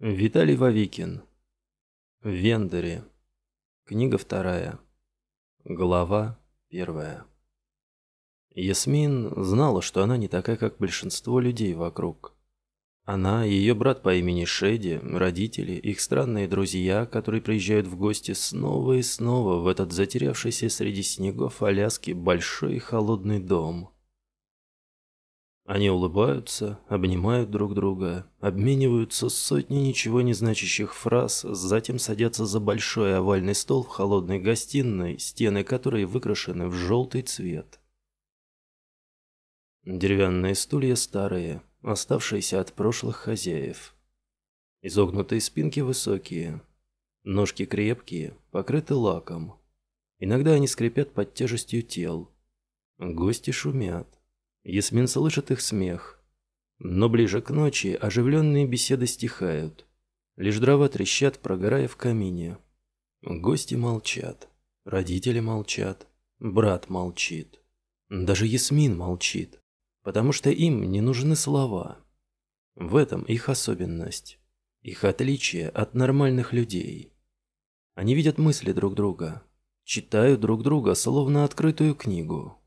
Виталий Вавикин. Вендери. Книга вторая. Глава первая. Ясмин знала, что она не такая, как большинство людей вокруг. Она, ее брат по имени Шеди, родители, их странные друзья, которые приезжают в гости снова и снова в этот затерявшийся среди снегов Аляски большой и холодный дом – они улыбаются, обнимают друг друга, обмениваются сотней ничего не значащих фраз, затем садятся за большой овальный стол в холодной гостиной, стены которой выкрашены в желтый цвет. Деревянные стулья старые, оставшиеся от прошлых хозяев. Изогнутые спинки высокие, ножки крепкие, покрыты лаком. Иногда они скрипят под тяжестью тел. Гости шумят. Ясмин слышит их смех. Но ближе к ночи оживленные беседы стихают. Лишь дрова трещат, прогорая в камине. Гости молчат. Родители молчат. Брат молчит. Даже Ясмин молчит. Потому что им не нужны слова. В этом их особенность. Их отличие от нормальных людей. Они видят мысли друг друга. Читают друг друга, словно открытую книгу.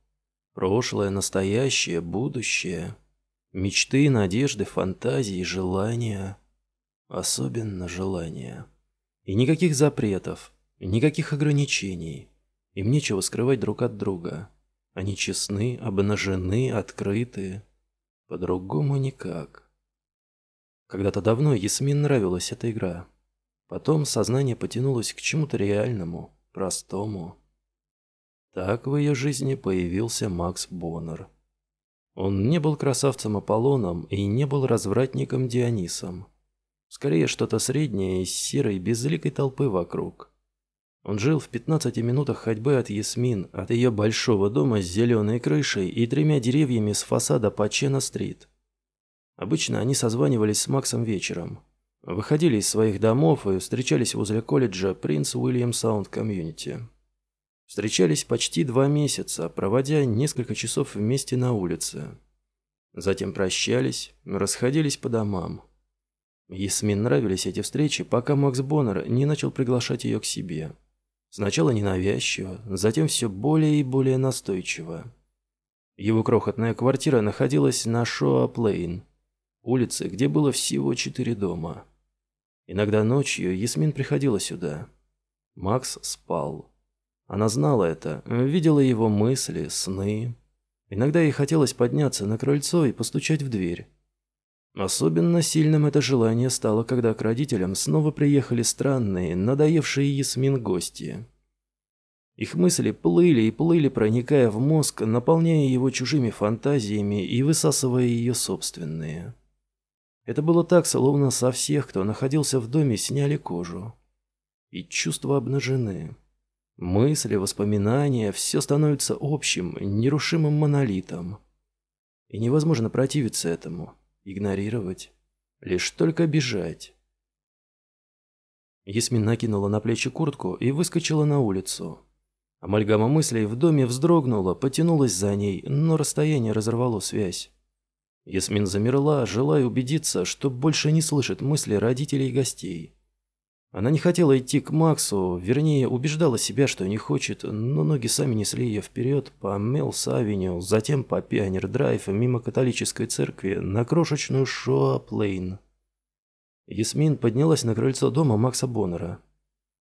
Прошлое, настоящее, будущее. Мечты, надежды, фантазии, желания. Особенно желания. И никаких запретов, никаких ограничений. Им нечего скрывать друг от друга. Они честны, обнажены, открыты. По-другому никак. Когда-то давно Ясмин нравилась эта игра. Потом сознание потянулось к чему-то реальному, простому. Так в ее жизни появился Макс Боннер. Он не был красавцем Аполлоном и не был развратником Дионисом. Скорее, что-то среднее из серой безликой толпы вокруг. Он жил в 15 минутах ходьбы от Ясмин, от ее большого дома с зеленой крышей и тремя деревьями с фасада по Чена-стрит. Обычно они созванивались с Максом вечером. Выходили из своих домов и встречались возле колледжа Принц Уильям Саунд Комьюнити. Встречались почти два месяца, проводя несколько часов вместе на улице. Затем прощались, расходились по домам. Ясмин нравились эти встречи, пока Макс Боннер не начал приглашать ее к себе. Сначала ненавязчиво, затем все более и более настойчиво. Его крохотная квартира находилась на Шоа-Плейн, улице, где было всего четыре дома. Иногда ночью Ясмин приходила сюда. Макс спал. Она знала это, видела его мысли, сны. Иногда ей хотелось подняться на крыльцо и постучать в дверь. Особенно сильным это желание стало, когда к родителям снова приехали странные, надоевшие Ясмин гости. Их мысли плыли и плыли, проникая в мозг, наполняя его чужими фантазиями и высасывая ее собственные. Это было так, словно со всех, кто находился в доме, сняли кожу. И чувства обнажены. Мысли, воспоминания – все становится общим, нерушимым монолитом. И невозможно противиться этому, игнорировать, лишь только бежать. Ясмин накинула на плечи куртку и выскочила на улицу. Амальгама мыслей в доме вздрогнула, потянулась за ней, но расстояние разорвало связь. Ясмин замерла, желая убедиться, что больше не слышит мысли родителей и гостей. Она не хотела идти к Максу, вернее, убеждала себя, что не хочет, но ноги сами несли ее вперед по Мелс-авеню, затем по Пионер-драйв, мимо католической церкви, на крошечную Шоа-плейн. Ясмин поднялась на крыльцо дома Макса Боннера.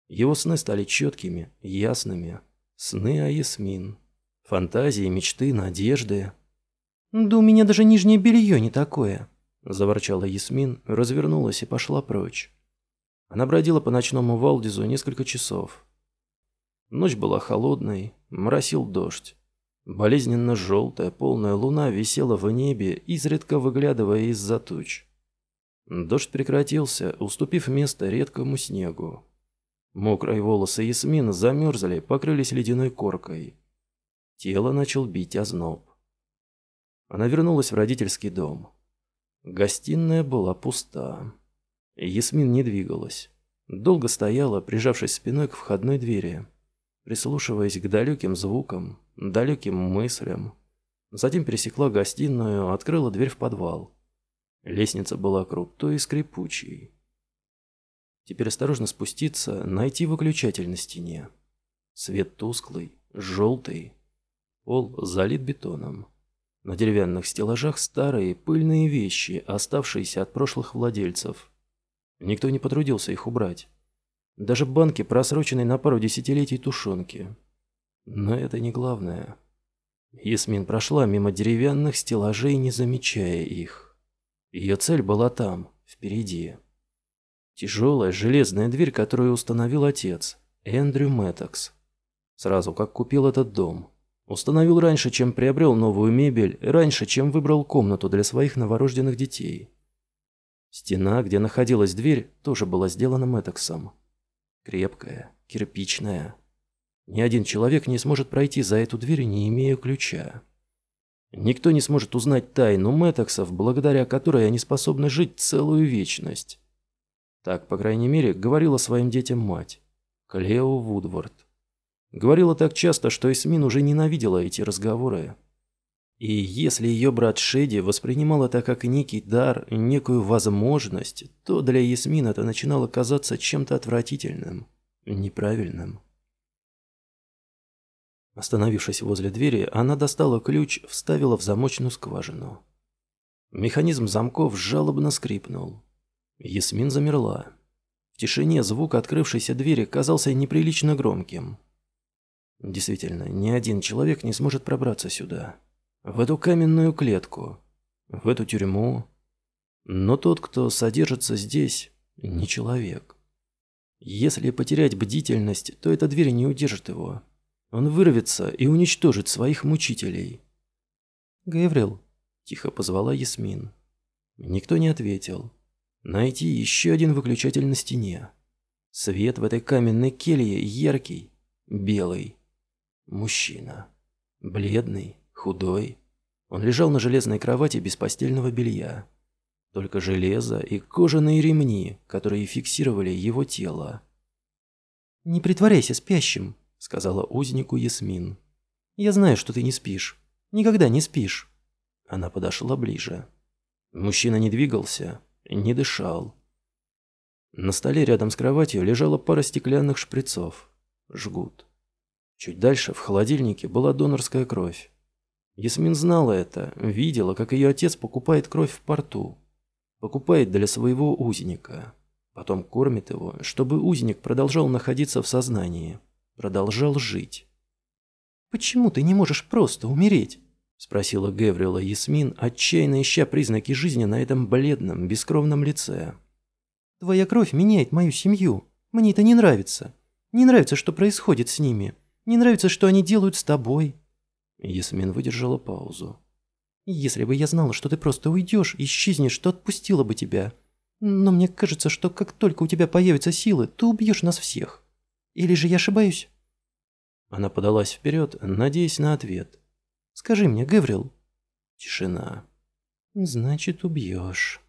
Его сны стали четкими, ясными. Сны о Ясмин. Фантазии, мечты, надежды. «Да у меня даже нижнее белье не такое», – заворчала Ясмин, развернулась и пошла прочь. Она бродила по ночному Валдизу несколько часов. Ночь была холодной, моросил дождь. Болезненно желтая полная луна висела в небе, изредка выглядывая из-за туч. Дождь прекратился, уступив место редкому снегу. Мокрые волосы Ясмин замерзли, покрылись ледяной коркой. Тело начал бить озноб. Она вернулась в родительский дом. Гостиная была пуста. Ясмин не двигалась. Долго стояла, прижавшись спиной к входной двери, прислушиваясь к далеким звукам, далеким мыслям. Затем пересекла гостиную, открыла дверь в подвал. Лестница была крутой и скрипучей. Теперь осторожно спуститься, найти выключатель на стене. Свет тусклый, желтый. Пол залит бетоном. На деревянных стеллажах старые пыльные вещи, оставшиеся от прошлых владельцев. Никто не потрудился их убрать. Даже банки, просроченные на пару десятилетий тушенки. Но это не главное. Ясмин прошла мимо деревянных стеллажей, не замечая их. Ее цель была там, впереди. Тяжелая железная дверь, которую установил отец, Эндрю Мэттокс. Сразу как купил этот дом. Установил раньше, чем приобрел новую мебель, раньше, чем выбрал комнату для своих новорожденных детей. Стена, где находилась дверь, тоже была сделана Мэттоксом. Крепкая, кирпичная. Ни один человек не сможет пройти за эту дверь, не имея ключа. Никто не сможет узнать тайну Мэттоксов, благодаря которой они способны жить целую вечность. Так, по крайней мере, говорила своим детям мать, Клео Вудворд. Говорила так часто, что Эсмин уже ненавидела эти разговоры. И если ее брат Шеди воспринимал это как некий дар, некую возможность, то для Ясмин это начинало казаться чем-то отвратительным, неправильным. Остановившись возле двери, она достала ключ, вставила в замочную скважину. Механизм замков жалобно скрипнул. Ясмин замерла. В тишине звук открывшейся двери казался неприлично громким. Действительно, ни один человек не сможет пробраться сюда. В эту каменную клетку. В эту тюрьму. Но тот, кто содержится здесь, не человек. Если потерять бдительность, то эта дверь не удержит его. Он вырвется и уничтожит своих мучителей. «Гаврил», – тихо позвала Ясмин. Никто не ответил. Найти еще один выключатель на стене. Свет в этой каменной келье яркий, белый. Мужчина. Бледный, худой. Он лежал на железной кровати без постельного белья. Только железо и кожаные ремни, которые фиксировали его тело. «Не притворяйся спящим», — сказала узнику Ясмин. «Я знаю, что ты не спишь. Никогда не спишь». Она подошла ближе. Мужчина не двигался, не дышал. На столе рядом с кроватью лежала пара стеклянных шприцов. Жгут. Чуть дальше в холодильнике была донорская кровь. Ясмин знала это, видела, как ее отец покупает кровь в порту. Покупает для своего узника. Потом кормит его, чтобы узник продолжал находиться в сознании. Продолжал жить. «Почему ты не можешь просто умереть?» – спросила Геврила Ясмин, отчаянно ища признаки жизни на этом бледном, бескровном лице. «Твоя кровь меняет мою семью. Мне это не нравится. Не нравится, что происходит с ними. Не нравится, что они делают с тобой». Ясмин выдержала паузу. «Если бы я знала, что ты просто уйдешь, исчезнешь, то отпустила бы тебя. Но мне кажется, что как только у тебя появятся силы, ты убьешь нас всех. Или же я ошибаюсь?» Она подалась вперед, надеясь на ответ. Скажи мне, Гаврил». Тишина. «Значит, убьешь».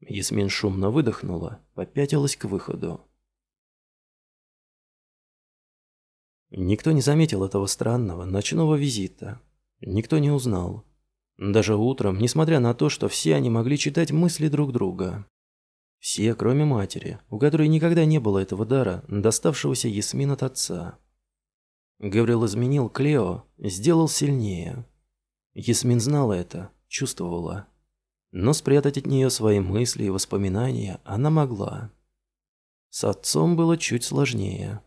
Ясмин шумно выдохнула, попятилась к выходу. Никто не заметил этого странного ночного визита. Никто не узнал. Даже утром, несмотря на то, что все они могли читать мысли друг друга. Все, кроме матери, у которой никогда не было этого дара, доставшегося Ясмин от отца. Гаврил изменил Клео, сделал сильнее. Ясмин знала это, чувствовала. Но спрятать от нее свои мысли и воспоминания она могла. С отцом было чуть сложнее.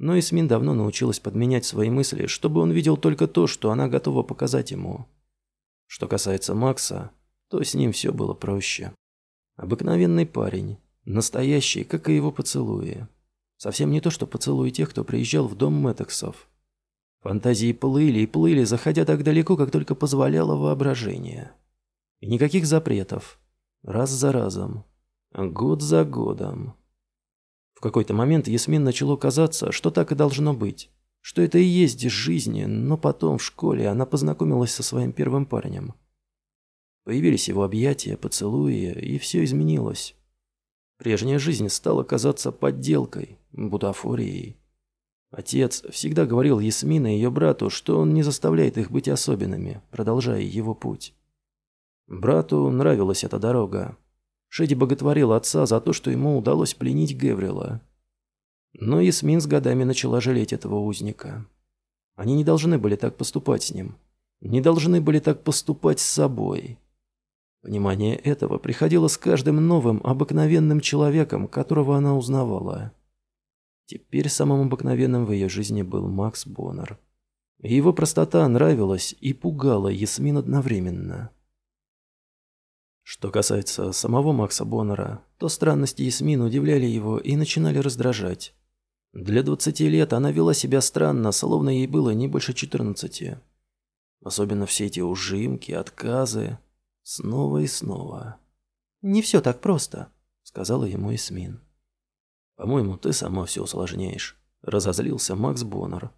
Но Ясмин давно научилась подменять свои мысли, чтобы он видел только то, что она готова показать ему. Что касается Макса, то с ним все было проще. Обыкновенный парень, настоящий, как и его поцелуи. Совсем не то, что поцелуи тех, кто приезжал в дом Мэттексов. Фантазии плыли и плыли, заходя так далеко, как только позволяло воображение. И никаких запретов. Раз за разом. Год за годом. В какой-то момент Ясмин начало казаться, что так и должно быть. Что это и есть жизнь, но потом в школе она познакомилась со своим первым парнем. Появились его объятия, поцелуи, и все изменилось. Прежняя жизнь стала казаться подделкой, бутафорией. Отец всегда говорил Ясмин и ее брату, что он не заставляет их быть особенными, продолжая его путь. Брату нравилась эта дорога. Шеди боготворил отца за то, что ему удалось пленить Геврила. Но Ясмин с годами начала жалеть этого узника. Они не должны были так поступать с ним. Не должны были так поступать с собой. Понимание этого приходило с каждым новым, обыкновенным человеком, которого она узнавала. Теперь самым обыкновенным в ее жизни был Макс Боннер. Его простота нравилась и пугала Ясмин одновременно. Что касается самого Макса Боннера, то странности Ясмин удивляли его и начинали раздражать. Для 20 лет она вела себя странно, словно ей было не больше 14. Особенно все эти ужимки, отказы. Снова и снова. «Не все так просто», — сказала ему Ясмин. «По-моему, ты сама все усложняешь», — разозлился Макс Боннер.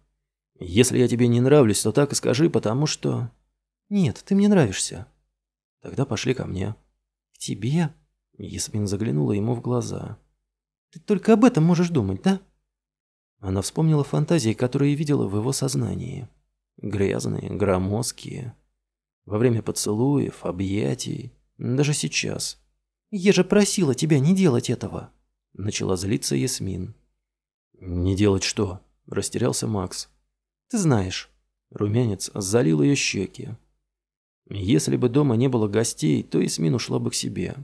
«Если я тебе не нравлюсь, то так и скажи, потому что...» «Нет, ты мне нравишься». «Тогда пошли ко мне». «К тебе?» Ясмин заглянула ему в глаза. «Ты только об этом можешь думать, да?» Она вспомнила фантазии, которые видела в его сознании. Грязные, громоздкие. Во время поцелуев, объятий. Даже сейчас. «Я же просила тебя не делать этого!» Начала злиться Ясмин. «Не делать что?» Растерялся Макс. «Ты знаешь». Румянец залил ее щеки. Если бы дома не было гостей, то Ясмин ушла бы к себе.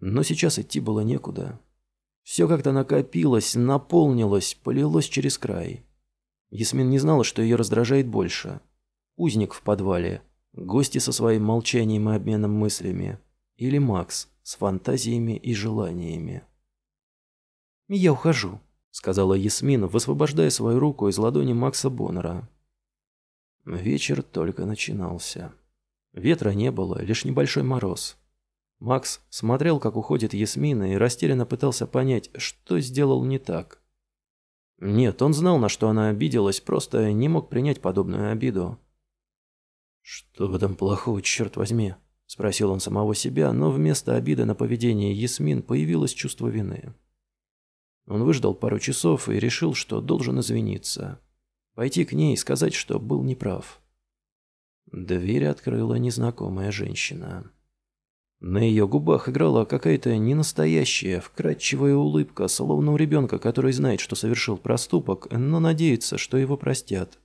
Но сейчас идти было некуда. Все как-то накопилось, наполнилось, полилось через край. Ясмин не знала, что ее раздражает больше. Узник в подвале, гости со своим молчанием и обменом мыслями, или Макс с фантазиями и желаниями. «Я ухожу», — сказала Ясмин, высвобождая свою руку из ладони Макса Боннера. Вечер только начинался. Ветра не было, лишь небольшой мороз. Макс смотрел, как уходит Ясмина, и растерянно пытался понять, что сделал не так. Нет, он знал, на что она обиделась, просто не мог принять подобную обиду. «Что в этом плохого, черт возьми?» – спросил он самого себя, но вместо обиды на поведение Ясмин появилось чувство вины. Он выждал пару часов и решил, что должен извиниться. Пойти к ней и сказать, что был неправ. Дверь открыла незнакомая женщина. На ее губах играла какая-то ненастоящая, вкрадчивая улыбка, словно у ребенка, который знает, что совершил проступок, но надеется, что его простят.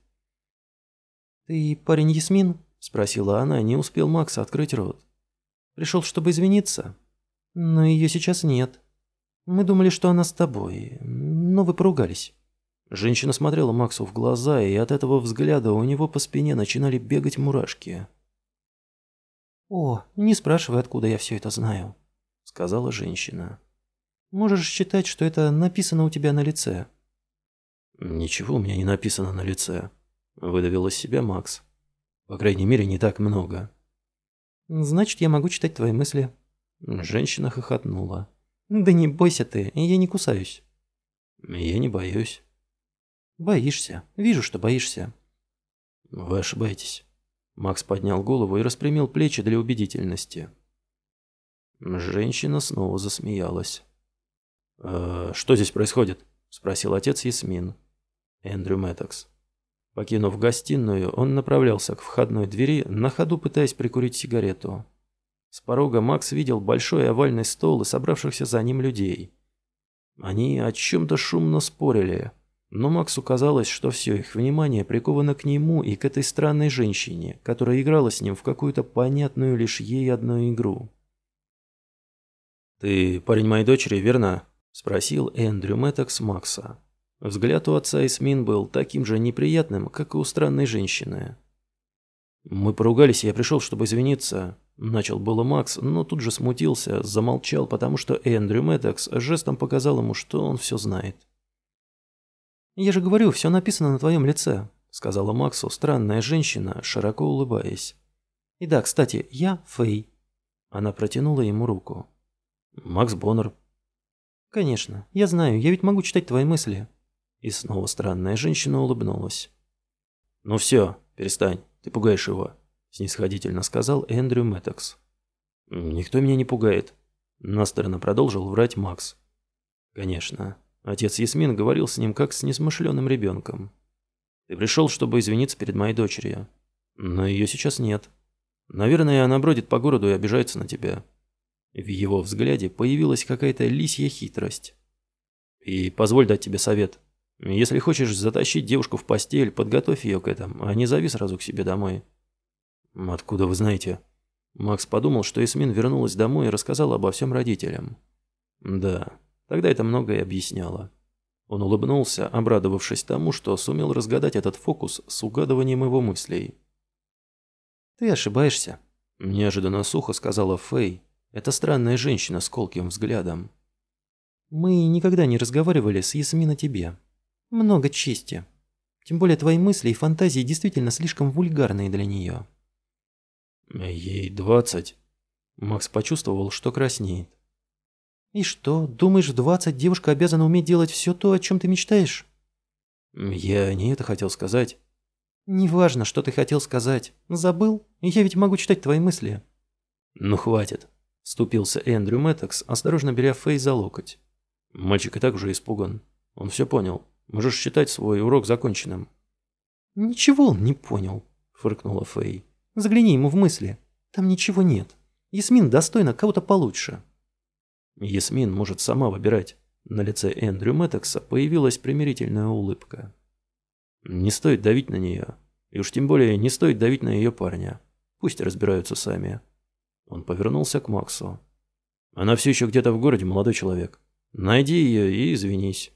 «Ты парень Ясмин?» – спросила она, не успел Макс открыть рот. «Пришел, чтобы извиниться?» «Но ее сейчас нет. Мы думали, что она с тобой, но вы поругались». Женщина смотрела Максу в глаза, и от этого взгляда у него по спине начинали бегать мурашки. «О, не спрашивай, откуда я все это знаю», — сказала женщина. «Можешь считать, что это написано у тебя на лице». «Ничего у меня не написано на лице», — выдавил из себя Макс. «По крайней мере, не так много». «Значит, я могу читать твои мысли». Женщина хохотнула. «Да не бойся ты, я не кусаюсь». «Я не боюсь». «Боишься. Вижу, что боишься». «Вы ошибаетесь». Макс поднял голову и распрямил плечи для убедительности. Женщина снова засмеялась. «Э, «Что здесь происходит?» – спросил отец Ясмин. Эндрю Мэттокс. Покинув гостиную, он направлялся к входной двери, на ходу пытаясь прикурить сигарету. С порога Макс видел большой овальный стол и собравшихся за ним людей. Они о чем-то шумно спорили – но Максу казалось, что все их внимание приковано к нему и к этой странной женщине, которая играла с ним в какую-то понятную лишь ей одну игру. «Ты парень моей дочери, верно?» – спросил Эндрю Мэттокс Макса. Взгляд у отца Эсмин был таким же неприятным, как и у странной женщины. «Мы поругались, и я пришел, чтобы извиниться», – начал было Макс, но тут же смутился, замолчал, потому что Эндрю Мэттокс жестом показал ему, что он все знает. «Я же говорю, все написано на твоем лице», — сказала Максу странная женщина, широко улыбаясь. «И да, кстати, я Фэй». Она протянула ему руку. «Макс Боннер». «Конечно, я знаю, я ведь могу читать твои мысли». И снова странная женщина улыбнулась. «Ну все, перестань, ты пугаешь его», — снисходительно сказал Эндрю Мэттокс. «Никто меня не пугает», — насторно продолжил врать Макс. «Конечно, Отец Ясмин говорил с ним как с несмышленым ребенком. «Ты пришел, чтобы извиниться перед моей дочерью. Но ее сейчас нет. Наверное, она бродит по городу и обижается на тебя. В его взгляде появилась какая-то лисья хитрость. «И позволь дать тебе совет. Если хочешь затащить девушку в постель, подготовь ее к этому, а не зови сразу к себе домой». «Откуда вы знаете?» Макс подумал, что Эсмин вернулась домой и рассказала обо всем родителям. «Да, тогда это многое объясняло». Он улыбнулся, обрадовавшись тому, что сумел разгадать этот фокус с угадыванием его мыслей. «Ты ошибаешься», – неожиданно сухо сказала Фэй. Это странная женщина с колким взглядом. «Мы никогда не разговаривали с Ясмин о тебе. Много чести. Тем более твои мысли и фантазии действительно слишком вульгарные для нее». «Ей двадцать». Макс почувствовал, что краснеет. «И что, думаешь, в двадцать девушка обязана уметь делать все то, о чем ты мечтаешь?» «Я не это хотел сказать». «Неважно, что ты хотел сказать. Забыл? Я ведь могу читать твои мысли». «Ну хватит», – вступился Эндрю Мэттекс, осторожно беря Фэй за локоть. Мальчик и так уже испуган. Он все понял. Можешь считать свой урок законченным. «Ничего он не понял», – фыркнула Фэй. «Загляни ему в мысли. Там ничего нет. Ясмин достойна кого-то получше». Ясмин может сама выбирать. На лице Эндрю Мэттекса появилась примирительная улыбка. Не стоит давить на нее. И уж тем более не стоит давить на ее парня. Пусть разбираются сами. Он повернулся к Максу. Она все еще где-то в городе, молодой человек. Найди ее и извинись.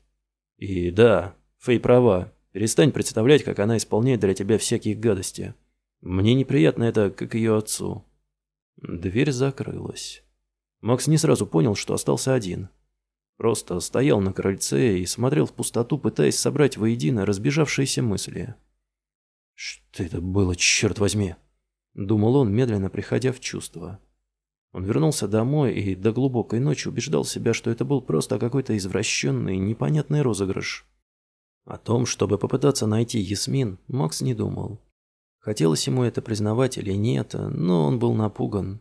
И да, Фэй права. Перестань представлять, как она исполняет для тебя всякие гадости. Мне неприятно это, как ее отцу. Дверь закрылась. Макс не сразу понял, что остался один. Просто стоял на крыльце и смотрел в пустоту, пытаясь собрать воедино разбежавшиеся мысли. «Что это было, черт возьми?» Думал он, медленно приходя в чувство. Он вернулся домой и до глубокой ночи убеждал себя, что это был просто какой-то извращенный, непонятный розыгрыш. О том, чтобы попытаться найти Ясмин, Макс не думал. Хотелось ему это признавать или нет, но он был напуган.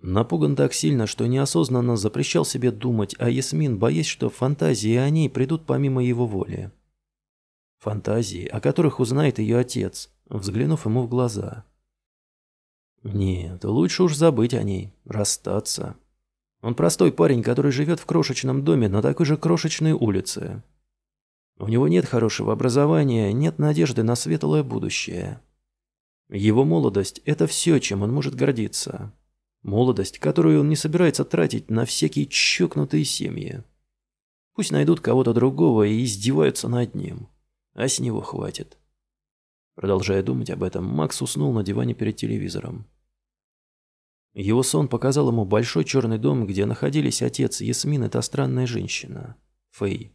Напуган так сильно, что неосознанно запрещал себе думать о Ясмин, боясь, что фантазии о ней придут помимо его воли. Фантазии, о которых узнает ее отец, взглянув ему в глаза. Нет, лучше уж забыть о ней, расстаться. Он простой парень, который живет в крошечном доме на такой же крошечной улице. У него нет хорошего образования, нет надежды на светлое будущее. Его молодость – это все, чем он может гордиться. Молодость, которую он не собирается тратить на всякие чокнутые семьи. Пусть найдут кого-то другого и издеваются над ним. А с него хватит. Продолжая думать об этом, Макс уснул на диване перед телевизором. Его сон показал ему большой черный дом, где находились отец Ясмин и та странная женщина, Фэй.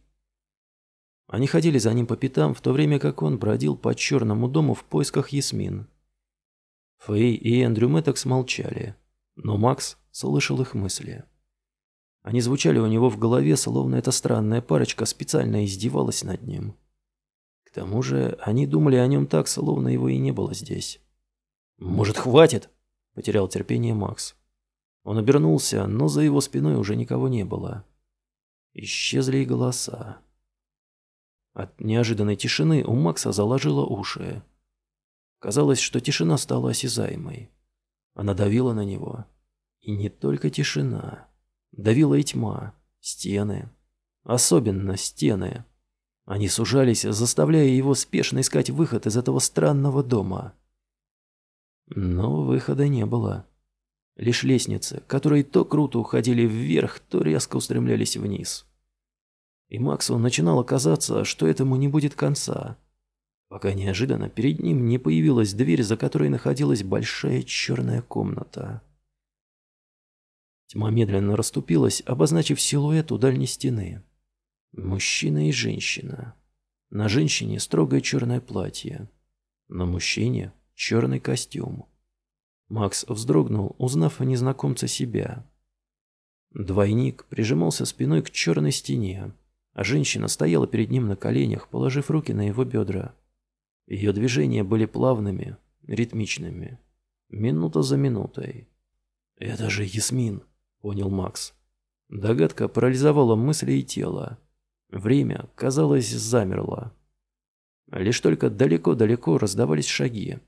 Они ходили за ним по пятам, в то время как он бродил по черному дому в поисках Ясмин. Фэй и Эндрю Мэттекс молчали. Но Макс слышал их мысли. Они звучали у него в голове, словно эта странная парочка специально издевалась над ним. К тому же они думали о нем так, словно его и не было здесь. «Может, хватит?» – потерял терпение Макс. Он обернулся, но за его спиной уже никого не было. Исчезли и голоса. От неожиданной тишины у Макса заложило уши. Казалось, что тишина стала осязаемой. Она давила на него. И не только тишина. Давила и тьма, стены. Особенно стены. Они сужались, заставляя его спешно искать выход из этого странного дома. Но выхода не было. Лишь лестницы, которые то круто уходили вверх, то резко устремлялись вниз. И Максу начинало казаться, что этому не будет конца пока неожиданно перед ним не появилась дверь, за которой находилась большая черная комната. Тьма медленно расступилась, обозначив силуэт у дальней стены. Мужчина и женщина. На женщине строгое черное платье. На мужчине черный костюм. Макс вздрогнул, узнав о незнакомце себя. Двойник прижимался спиной к черной стене, а женщина стояла перед ним на коленях, положив руки на его бедра. Ее движения были плавными, ритмичными, минута за минутой. «Это же Ясмин», — понял Макс. Догадка парализовала мысли и тело. Время, казалось, замерло. Лишь только далеко-далеко раздавались шаги.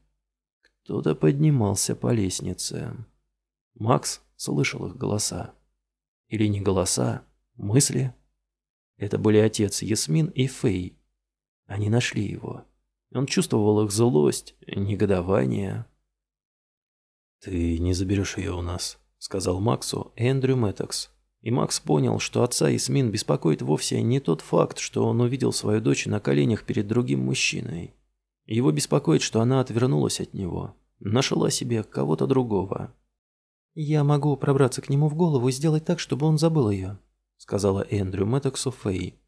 Кто-то поднимался по лестнице. Макс слышал их голоса. Или не голоса, мысли? Это были отец Ясмин и Фэй. Они нашли его. Он чувствовал их злость, негодование. «Ты не заберешь ее у нас», — сказал Максу Эндрю Мэттокс. И Макс понял, что отца Ясмин беспокоит вовсе не тот факт, что он увидел свою дочь на коленях перед другим мужчиной. Его беспокоит, что она отвернулась от него, нашла себе кого-то другого. «Я могу пробраться к нему в голову и сделать так, чтобы он забыл ее», — сказала Эндрю Мэттоксу Фэй.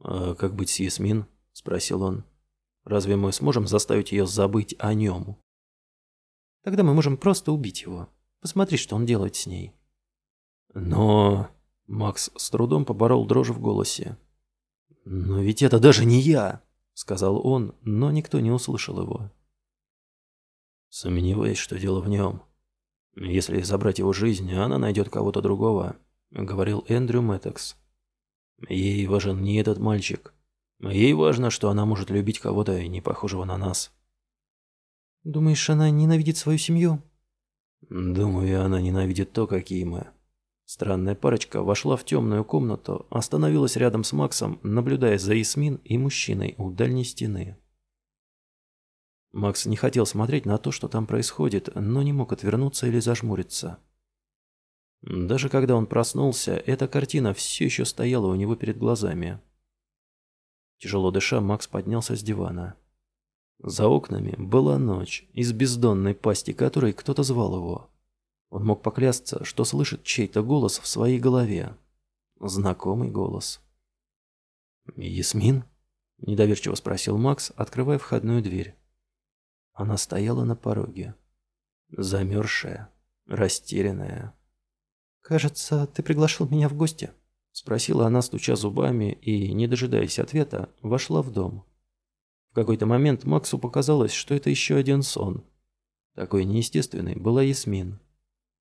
«А как быть с Ясмин?» — спросил он. «Разве мы сможем заставить ее забыть о нем?» «Тогда мы можем просто убить его. Посмотри, что он делает с ней». «Но...» — Макс с трудом поборол дрожь в голосе. «Но ведь это даже не я!» — сказал он, но никто не услышал его. «Сомневаюсь, что дело в нем. Если забрать его жизнь, она найдет кого-то другого», — говорил Эндрю Мэттекс. «Ей важен не этот мальчик. Ей важно, что она может любить кого-то, не похожего на нас». «Думаешь, она ненавидит свою семью?» «Думаю, она ненавидит то, какие мы». Странная парочка вошла в темную комнату, остановилась рядом с Максом, наблюдая за Ясмин и мужчиной у дальней стены. Макс не хотел смотреть на то, что там происходит, но не мог отвернуться или зажмуриться. Даже когда он проснулся, эта картина все еще стояла у него перед глазами. Тяжело дыша, Макс поднялся с дивана. За окнами была ночь, из бездонной пасти которой кто-то звал его. Он мог поклясться, что слышит чей-то голос в своей голове. Знакомый голос. «Ясмин?» – недоверчиво спросил Макс, открывая входную дверь. Она стояла на пороге. Замерзшая, растерянная. «Кажется, ты приглашал меня в гости?» Спросила она, стуча зубами, и, не дожидаясь ответа, вошла в дом. В какой-то момент Максу показалось, что это еще один сон. Такой неестественный была Ясмин.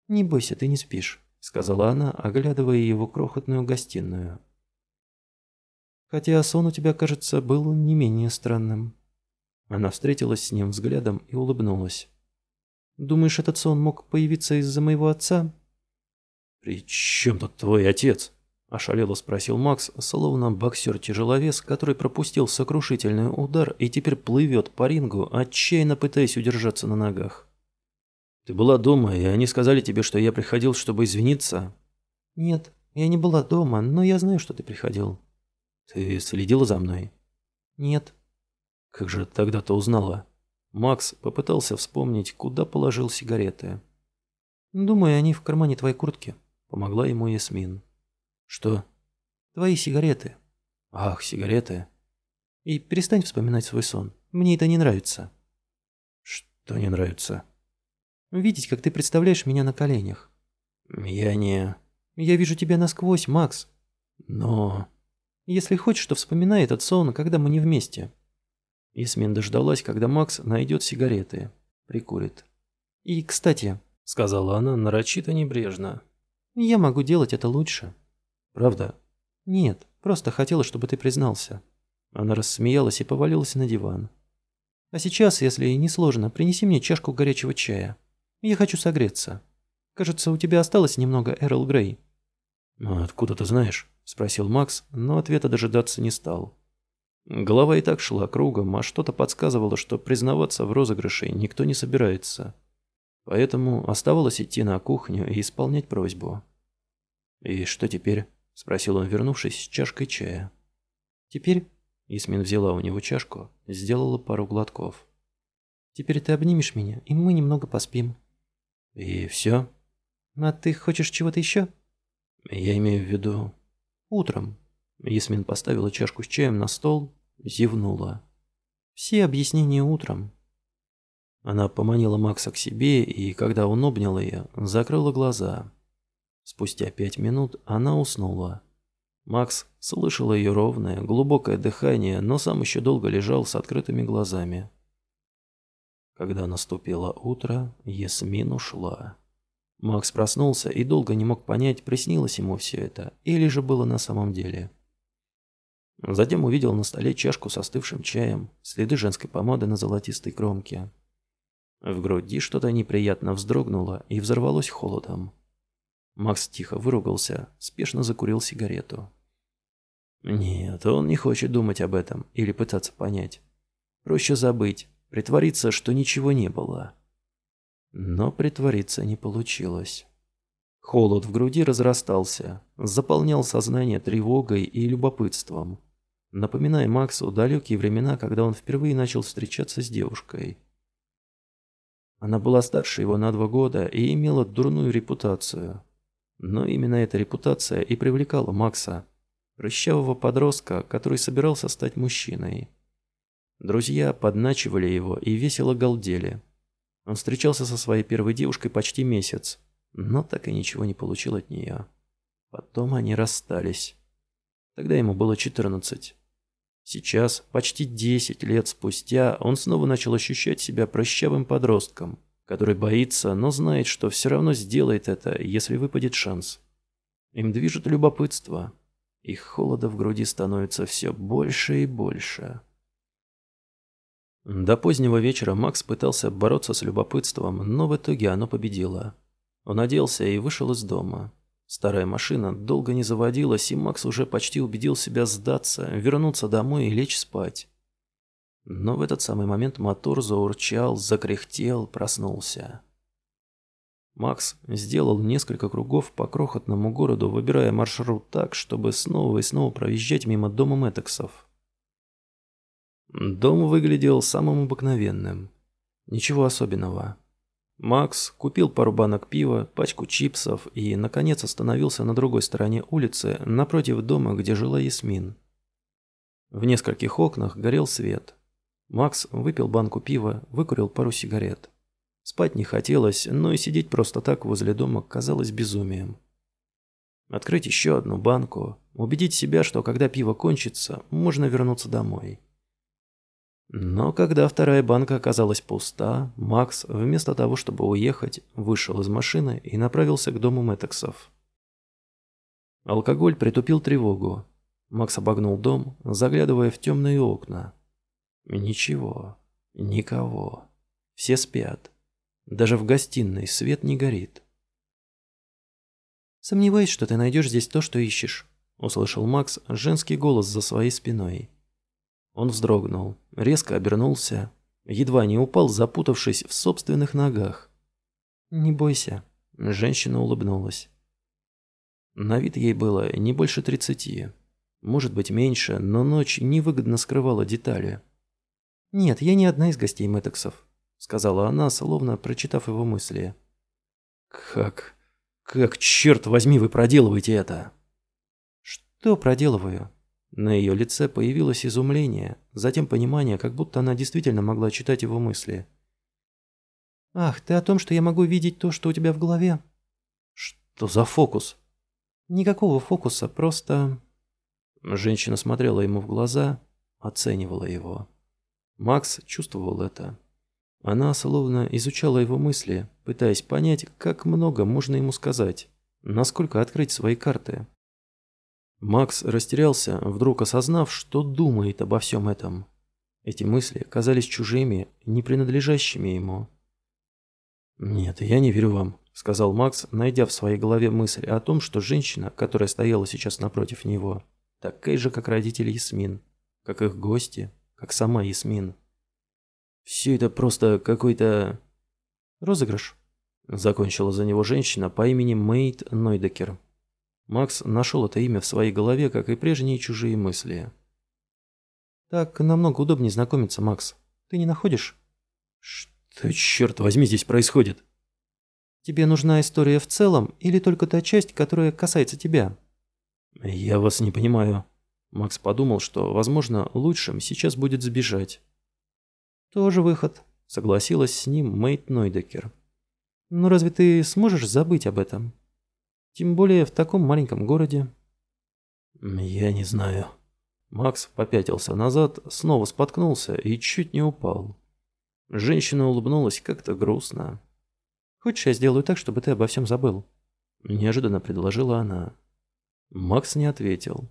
«Не бойся, ты не спишь», — сказала она, оглядывая его крохотную гостиную. «Хотя сон у тебя, кажется, был не менее странным». Она встретилась с ним взглядом и улыбнулась. «Думаешь, этот сон мог появиться из-за моего отца?» «При чем тут твой отец?» – ошалело спросил Макс, словно боксер-тяжеловес, который пропустил сокрушительный удар и теперь плывет по рингу, отчаянно пытаясь удержаться на ногах. «Ты была дома, и они сказали тебе, что я приходил, чтобы извиниться?» «Нет, я не была дома, но я знаю, что ты приходил». «Ты следила за мной?» «Нет». Как же тогда ты узнала? Макс попытался вспомнить, куда положил сигареты. Думаю, они в кармане твоей куртки. Помогла ему Ясмин. Что? Твои сигареты. Ах, сигареты. И перестань вспоминать свой сон. Мне это не нравится. Что не нравится? Видеть, как ты представляешь меня на коленях. Я не... Я вижу тебя насквозь, Макс. Но... Если хочешь, то вспоминай этот сон, когда мы не вместе. Ясмин дождалась, когда Макс найдет сигареты. Прикурит. «И, кстати», — сказала она нарочито небрежно. «Я могу делать это лучше». «Правда?» «Нет, просто хотела, чтобы ты признался». Она рассмеялась и повалилась на диван. «А сейчас, если не сложно, принеси мне чашку горячего чая. Я хочу согреться. Кажется, у тебя осталось немного Эрл Грей». «Откуда ты знаешь?» – спросил Макс, но ответа дожидаться не стал. Голова и так шла кругом, а что-то подсказывало, что признаваться в розыгрыше никто не собирается. Поэтому оставалось идти на кухню и исполнять просьбу. «И что теперь?» – спросил он, вернувшись с чашкой чая. «Теперь?» – Исмин взяла у него чашку, сделала пару глотков. «Теперь ты обнимешь меня, и мы немного поспим». «И все?» «А ты хочешь чего-то еще?» «Я имею в виду...» «Утром». Ясмин поставила чашку с чаем на стол, зевнула. «Все объяснения утром». Она поманила Макса к себе, и когда он обнял ее, закрыла глаза. Спустя пять минут она уснула. Макс слышал ее ровное, глубокое дыхание, но сам еще долго лежал с открытыми глазами. Когда наступило утро, Ясмин ушла. Макс проснулся и долго не мог понять, приснилось ему все это, или же было на самом деле. Затем увидел на столе чашку с остывшим чаем, следы женской помады на золотистой кромке. В груди что-то неприятно вздрогнуло и взорвалось холодом. Макс тихо выругался, спешно закурил сигарету. Нет, он не хочет думать об этом или пытаться понять. Проще забыть, притвориться, что ничего не было. Но притвориться не получилось. Холод в груди разрастался, заполнял сознание тревогой и любопытством, напоминая Максу далекие времена, когда он впервые начал встречаться с девушкой. Она была старше его на два года и имела дурную репутацию. Но именно эта репутация и привлекала Макса, прыщавого подростка, который собирался стать мужчиной. Друзья подначивали его и весело галдели. Он встречался со своей первой девушкой почти месяц, но так и ничего не получил от нее. Потом они расстались. Тогда ему было 14. Сейчас, почти 10 лет спустя, он снова начал ощущать себя прыщавым подростком, который боится, но знает, что все равно сделает это, если выпадет шанс. Им движет любопытство. Их холода в груди становится все больше и больше. До позднего вечера Макс пытался бороться с любопытством, но в итоге оно победило. Он оделся и вышел из дома. Старая машина долго не заводилась, и Макс уже почти убедил себя сдаться, вернуться домой и лечь спать. Но в этот самый момент мотор заурчал, закряхтел, проснулся. Макс сделал несколько кругов по крохотному городу, выбирая маршрут так, чтобы снова и снова проезжать мимо дома Мэттексов. Дом выглядел самым обыкновенным. Ничего особенного. Макс купил пару банок пива, пачку чипсов и, наконец, остановился на другой стороне улицы, напротив дома, где жила Ясмин. В нескольких окнах горел свет. Макс выпил банку пива, выкурил пару сигарет. Спать не хотелось, но и сидеть просто так возле дома казалось безумием. Открыть еще одну банку, убедить себя, что когда пиво кончится, можно вернуться домой. Но когда вторая банка оказалась пуста, Макс, вместо того, чтобы уехать, вышел из машины и направился к дому Мэттексов. Алкоголь притупил тревогу. Макс обогнул дом, заглядывая в темные окна. Ничего, никого. Все спят. Даже в гостиной свет не горит. «Сомневаюсь, что ты найдешь здесь то, что ищешь», — услышал Макс женский голос за своей спиной. Он вздрогнул, резко обернулся, едва не упал, запутавшись в собственных ногах. «Не бойся», – женщина улыбнулась. На вид ей было не больше тридцати. Может быть, меньше, но ночь невыгодно скрывала детали. «Нет, я не одна из гостей Мэттексов», – сказала она, словно прочитав его мысли. «Как... как, черт возьми, вы проделываете это?» «Что проделываю?» На ее лице появилось изумление, затем понимание, как будто она действительно могла читать его мысли. «Ах, ты о том, что я могу видеть то, что у тебя в голове?» «Что за фокус?» «Никакого фокуса, просто...» Женщина смотрела ему в глаза, оценивала его. Макс чувствовал это. Она словно изучала его мысли, пытаясь понять, как много можно ему сказать, насколько открыть свои карты. Макс растерялся, вдруг осознав, что думает обо всем этом. Эти мысли казались чужими, не принадлежащими ему. «Нет, я не верю вам», — сказал Макс, найдя в своей голове мысль о том, что женщина, которая стояла сейчас напротив него, такая же, как родители Ясмин, как их гости, как сама Ясмин. «Все это просто какой-то...» «Розыгрыш», — закончила за него женщина по имени Мейт Нойдекер. Макс нашел это имя в своей голове, как и прежние чужие мысли. «Так намного удобнее знакомиться, Макс. Ты не находишь?» «Что, черт возьми, здесь происходит?» «Тебе нужна история в целом или только та часть, которая касается тебя?» «Я вас не понимаю». Макс подумал, что, возможно, лучшим сейчас будет сбежать. «Тоже выход», — согласилась с ним Мэйт Нойдекер. «Но разве ты сможешь забыть об этом?» Тем более в таком маленьком городе. Я не знаю. Макс попятился назад, снова споткнулся и чуть не упал. Женщина улыбнулась как-то грустно. «Хочешь, я сделаю так, чтобы ты обо всем забыл?» Неожиданно предложила она. Макс не ответил.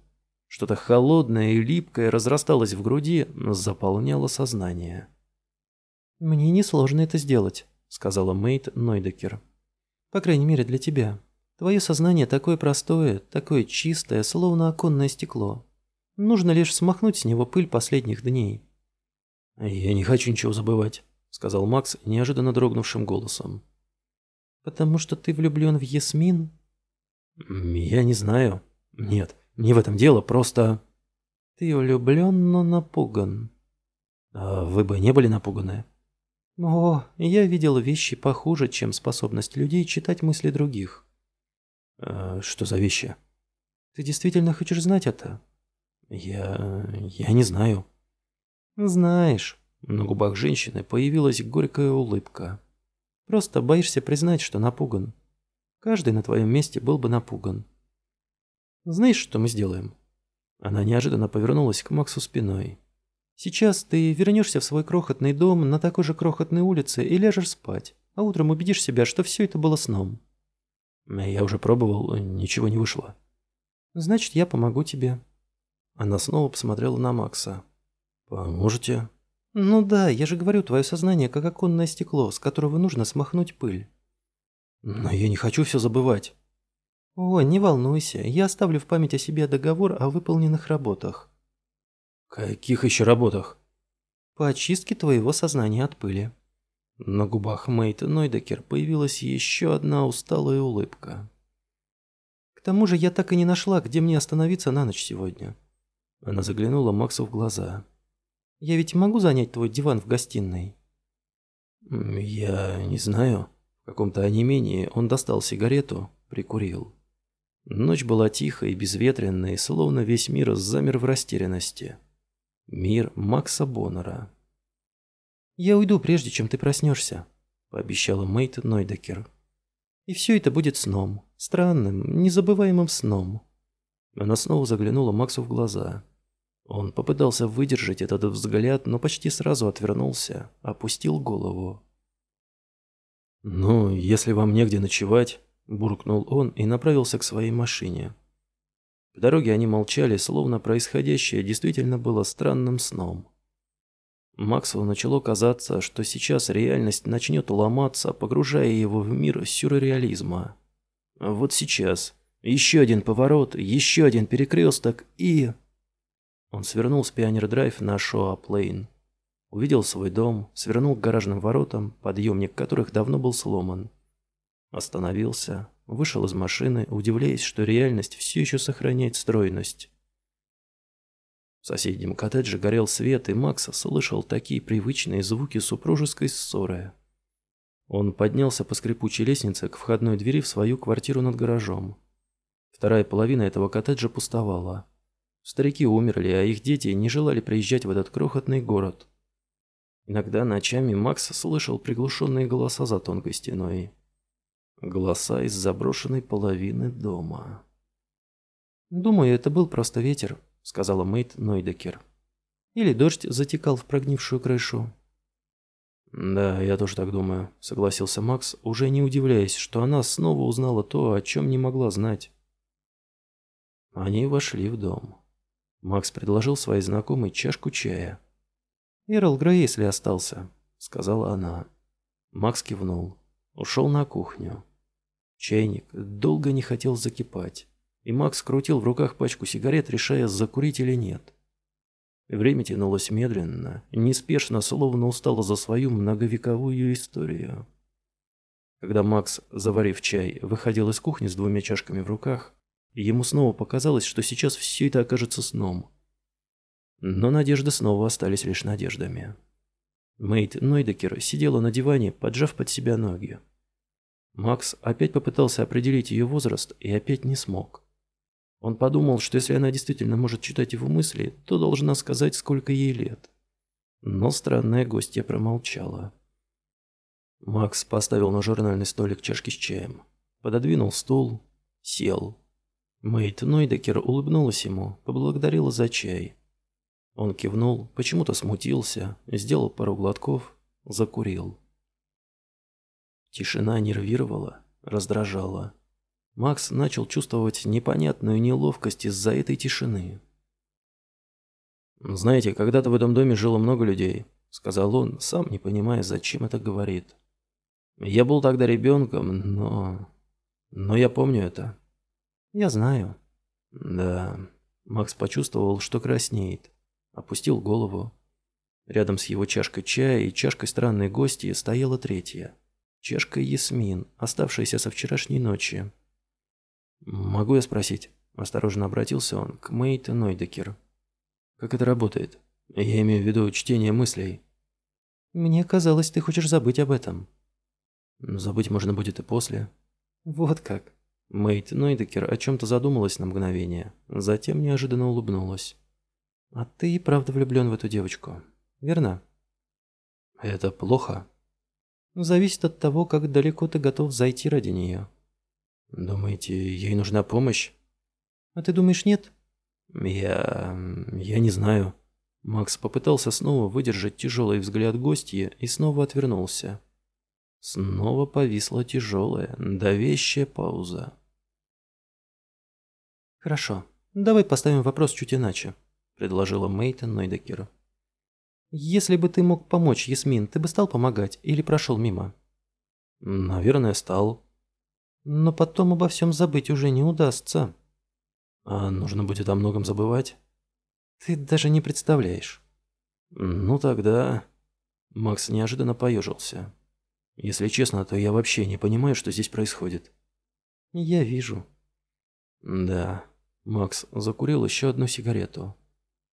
Что-то холодное и липкое разрасталось в груди, но заполняло сознание. «Мне несложно это сделать», — сказала Мейт Нойдекер. «По крайней мере, для тебя. Твое сознание такое простое, такое чистое, словно оконное стекло. Нужно лишь смахнуть с него пыль последних дней. «Я не хочу ничего забывать», — сказал Макс неожиданно дрогнувшим голосом. «Потому что ты влюблен в Ясмин?» «Я не знаю. Нет, не в этом дело, просто...» «Ты влюблен, но напуган». «А вы бы не были напуганы?» «О, я видел вещи похуже, чем способность людей читать мысли других». А, «Что за вещи?» «Ты действительно хочешь знать это?» «Я... я не знаю». «Знаешь». На губах женщины появилась горькая улыбка. «Просто боишься признать, что напуган. Каждый на твоем месте был бы напуган. Знаешь, что мы сделаем?» Она неожиданно повернулась к Максу спиной. «Сейчас ты вернешься в свой крохотный дом на такой же крохотной улице и ляжешь спать, а утром убедишь себя, что все это было сном». «Я уже пробовал, ничего не вышло». «Значит, я помогу тебе». Она снова посмотрела на Макса. «Поможете?» «Ну да, я же говорю, твое сознание как оконное стекло, с которого нужно смахнуть пыль». «Но я не хочу все забывать». «О, не волнуйся, я оставлю в память о себе договор о выполненных работах». «Каких еще работах?» «По очистке твоего сознания от пыли». На губах Мэйт Нойдекер появилась еще одна усталая улыбка. «К тому же я так и не нашла, где мне остановиться на ночь сегодня». Она заглянула Максу в глаза. «Я ведь могу занять твой диван в гостиной?» «Я не знаю». В каком-то онемении он достал сигарету, прикурил. Ночь была тихой и безветренной, словно весь мир замер в растерянности. Мир Макса Боннера. «Я уйду, прежде чем ты проснешься», — пообещала Мейт Нойдекер. «И все это будет сном. Странным, незабываемым сном». Она снова заглянула Максу в глаза. Он попытался выдержать этот взгляд, но почти сразу отвернулся, опустил голову. «Ну, если вам негде ночевать», – буркнул он и направился к своей машине. По дороге они молчали, словно происходящее действительно было странным сном. Максу начало казаться, что сейчас реальность начнет ломаться, погружая его в мир сюрреализма. Вот сейчас, еще один поворот, еще один перекресток и... Он свернул с Пионер-драйв на Шоа-Плейн. Увидел свой дом, свернул к гаражным воротам, подъемник которых давно был сломан. Остановился, вышел из машины, удивляясь, что реальность все еще сохраняет стройность. В соседнем коттедже горел свет, и Макс слышал такие привычные звуки супружеской ссоры. Он поднялся по скрипучей лестнице к входной двери в свою квартиру над гаражом. Вторая половина этого коттеджа пустовала. Старики умерли, а их дети не желали приезжать в этот крохотный город. Иногда ночами Макс слышал приглушенные голоса за тонкой стеной. Голоса из заброшенной половины дома. «Думаю, это был просто ветер», — сказала Мэйд Нойдекер. «Или дождь затекал в прогнившую крышу». «Да, я тоже так думаю», — согласился Макс, уже не удивляясь, что она снова узнала то, о чем не могла знать. Они вошли в дом. Макс предложил своей знакомой чашку чая. «Эрл Грейсли остался», — сказала она. Макс кивнул. Ушел на кухню. Чайник долго не хотел закипать, и Макс крутил в руках пачку сигарет, решая, закурить или нет. Время тянулось медленно, неспешно, словно устало за свою многовековую историю. Когда Макс, заварив чай, выходил из кухни с двумя чашками в руках, ему снова показалось, что сейчас все это окажется сном. Но надежды снова остались лишь надеждами. Мэйд Нойдекер сидела на диване, поджав под себя ноги. Макс опять попытался определить ее возраст и опять не смог. Он подумал, что если она действительно может читать его мысли, то должна сказать, сколько ей лет. Но странная гостья промолчала. Макс поставил на журнальный столик чашки с чаем, пододвинул стул, сел. Мэйд Нойдекер улыбнулась ему, поблагодарила за чай. Он кивнул, почему-то смутился, сделал пару глотков, закурил. Тишина нервировала, раздражала. Макс начал чувствовать непонятную неловкость из-за этой тишины. «Знаете, когда-то в этом доме жило много людей», — сказал он, сам не понимая, зачем это говорит. «Я был тогда ребенком, но...» Но я помню это. Я знаю. Да. Макс почувствовал, что краснеет. Опустил голову. Рядом с его чашкой чая и чашкой странной гости стояла третья. Чашка Ясмин, оставшаяся со вчерашней ночи. «Могу я спросить?» – осторожно обратился он к Мейт Нойдекер. «Как это работает? Я имею в виду чтение мыслей». «Мне казалось, ты хочешь забыть об этом». «Забыть можно будет и после». «Вот как». Мейт Нойдекер о чем-то задумалась на мгновение, затем неожиданно улыбнулась. «А ты и правда влюблен в эту девочку, верно?» «Это плохо?» «Зависит от того, как далеко ты готов зайти ради нее». «Думаете, ей нужна помощь?» «А ты думаешь, нет?» «Я... я не знаю». Макс попытался снова выдержать тяжелый взгляд гостья и снова отвернулся. Снова повисла тяжелая, давящая пауза. «Хорошо, давай поставим вопрос чуть иначе», — предложила Мейтон Нойдекеру. «Если бы ты мог помочь, Ясмин, ты бы стал помогать или прошел мимо?» «Наверное, стал». «Но потом обо всем забыть уже не удастся». «А нужно будет о многом забывать?» «Ты даже не представляешь». «Ну тогда...» Макс неожиданно поежился. «Если честно, то я вообще не понимаю, что здесь происходит». «Я вижу». «Да». Макс закурил еще одну сигарету.